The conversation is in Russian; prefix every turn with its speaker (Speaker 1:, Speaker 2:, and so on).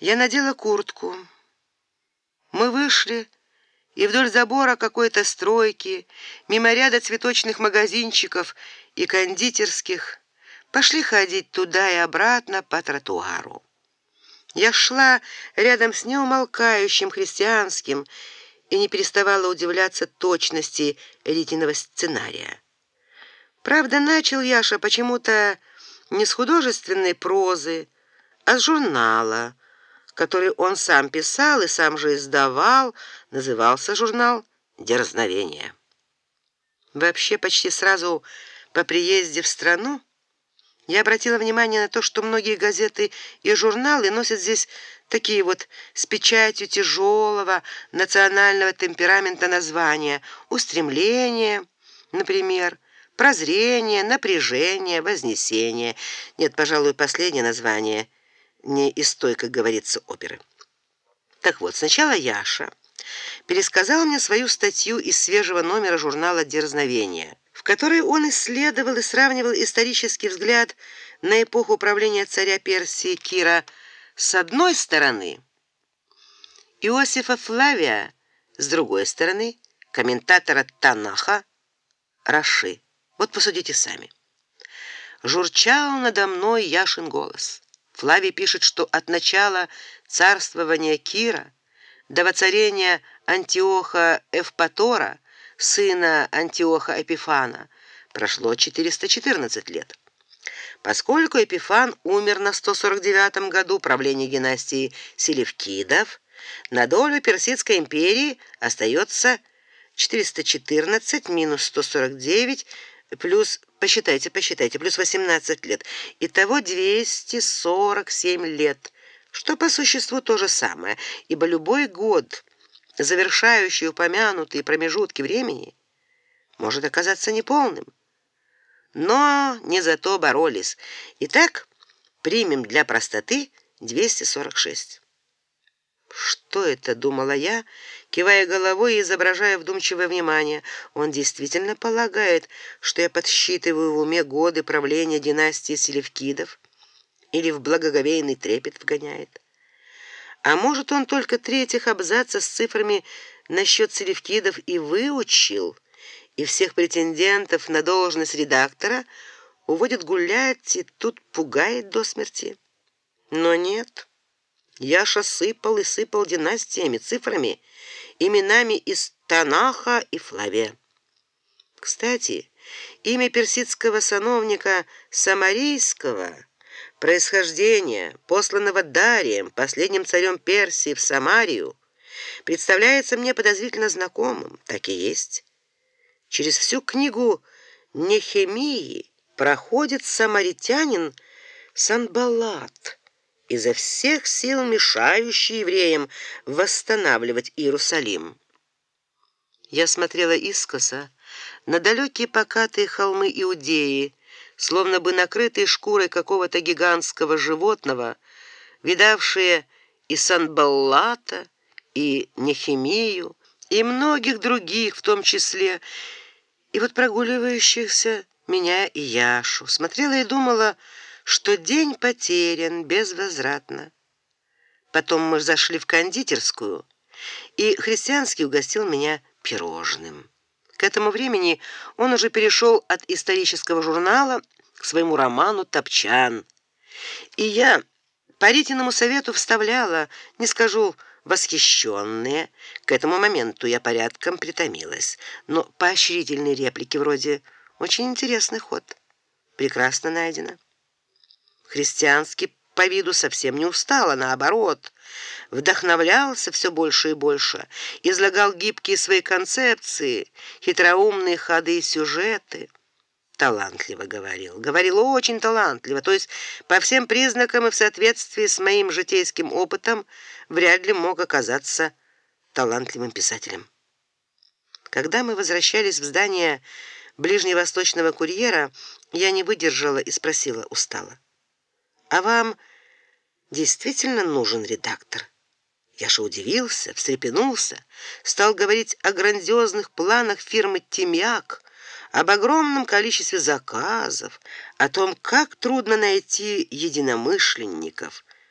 Speaker 1: Я надела куртку. Мы вышли и вдоль забора какой-то стройки, мимо ряда цветочных магазинчиков и кондитерских, пошли ходить туда и обратно по тротуару. Я шла рядом с неумолкающим христианским и не переставала удивляться точности Ритиного сценария. Правда, начал Яша почему-то не с художественной прозы, а с журнала, который он сам писал и сам же издавал, назывался журнал Дерзновение. Вообще почти сразу по приезде в страну я обратила внимание на то, что многие газеты и журналы носят здесь такие вот с печатью тяжелого национального темперамента названия: устремление, например, прозрение, напряжение, вознесение. Нет, пожалуй, последнее название не из той, как говорится, оперы. Так вот, сначала Яша пересказал мне свою статью из свежего номера журнала Дерзновение которой он исследовал и сравнивал исторический взгляд на эпоху правления царя Персии Кира с одной стороны, Иосифа Флавия с другой стороны, комментатора Танаха Раши. Вот посудите сами. Журчал надо мной Яшин голос. Флавий пишет, что от начала царствования Кира до воцарения Антиоха Эвпатора сына Антиоха Эпифана, прошло 414 лет. Поскольку Эпифан умер на 149 году правления династии Селевкидов, на долю Персидской империи остается 414 минус 149 плюс посчитайте, посчитайте, плюс 18 лет. Итого 247 лет, что по существу то же самое, ибо любой год завершающий упомянутые промежутки времени, может оказаться неполным. Но не за то боролись. Итак, примем для простоты 246. Что это, думала я, кивая головой и изображая вдумчивое внимание. Он действительно полагает, что я подсчитываю в уме годы правления династии Селевкидов или в благоговейный трепет вгоняет. А может, он только третьих абзаца с цифрами насчет селевкидов и выучил, и всех претендентов на должность редактора уводит гулять и тут пугает до смерти. Но нет. Яша сыпал и сыпал династиями, цифрами, именами из Танаха и Флаве. Кстати, имя персидского сановника Самарийского происхождения, посланного Дарием, последним царем Персии в Самарию, представляется мне подозрительно знакомым. Так и есть. Через всю книгу Нехемии проходит самаритянин Санбалат, изо всех сил мешающий евреям восстанавливать Иерусалим. Я смотрела искоса на далекие покатые холмы Иудеи, словно бы накрытые шкурой какого-то гигантского животного, видавшие и Санбаллата, и Нехемию, и многих других, в том числе, и вот прогуливающихся меня и Яшу, смотрела и думала, что день потерян безвозвратно. Потом мы зашли в кондитерскую, и христианский угостил меня пирожным. К этому времени он уже перешел от исторического журнала к своему роману Топчан. И я по Ритиному совету вставляла, не скажу восхищенные. К этому моменту я порядком притомилась, но поощрительные реплики вроде очень интересный ход. Прекрасно найдено. Христианский по виду совсем не устал, а наоборот, вдохновлялся все больше и больше, излагал гибкие свои концепции, хитроумные ходы и сюжеты. Талантливо говорил, говорил очень талантливо, то есть по всем признакам и в соответствии с моим житейским опытом вряд ли мог оказаться талантливым писателем. Когда мы возвращались в здание ближневосточного курьера, я не выдержала и спросила устало: "А вам действительно нужен редактор?" Я же удивился, встрепенулся, стал говорить о грандиозных планах фирмы Тимяк, об огромном количестве заказов, о том, как трудно найти единомышленников.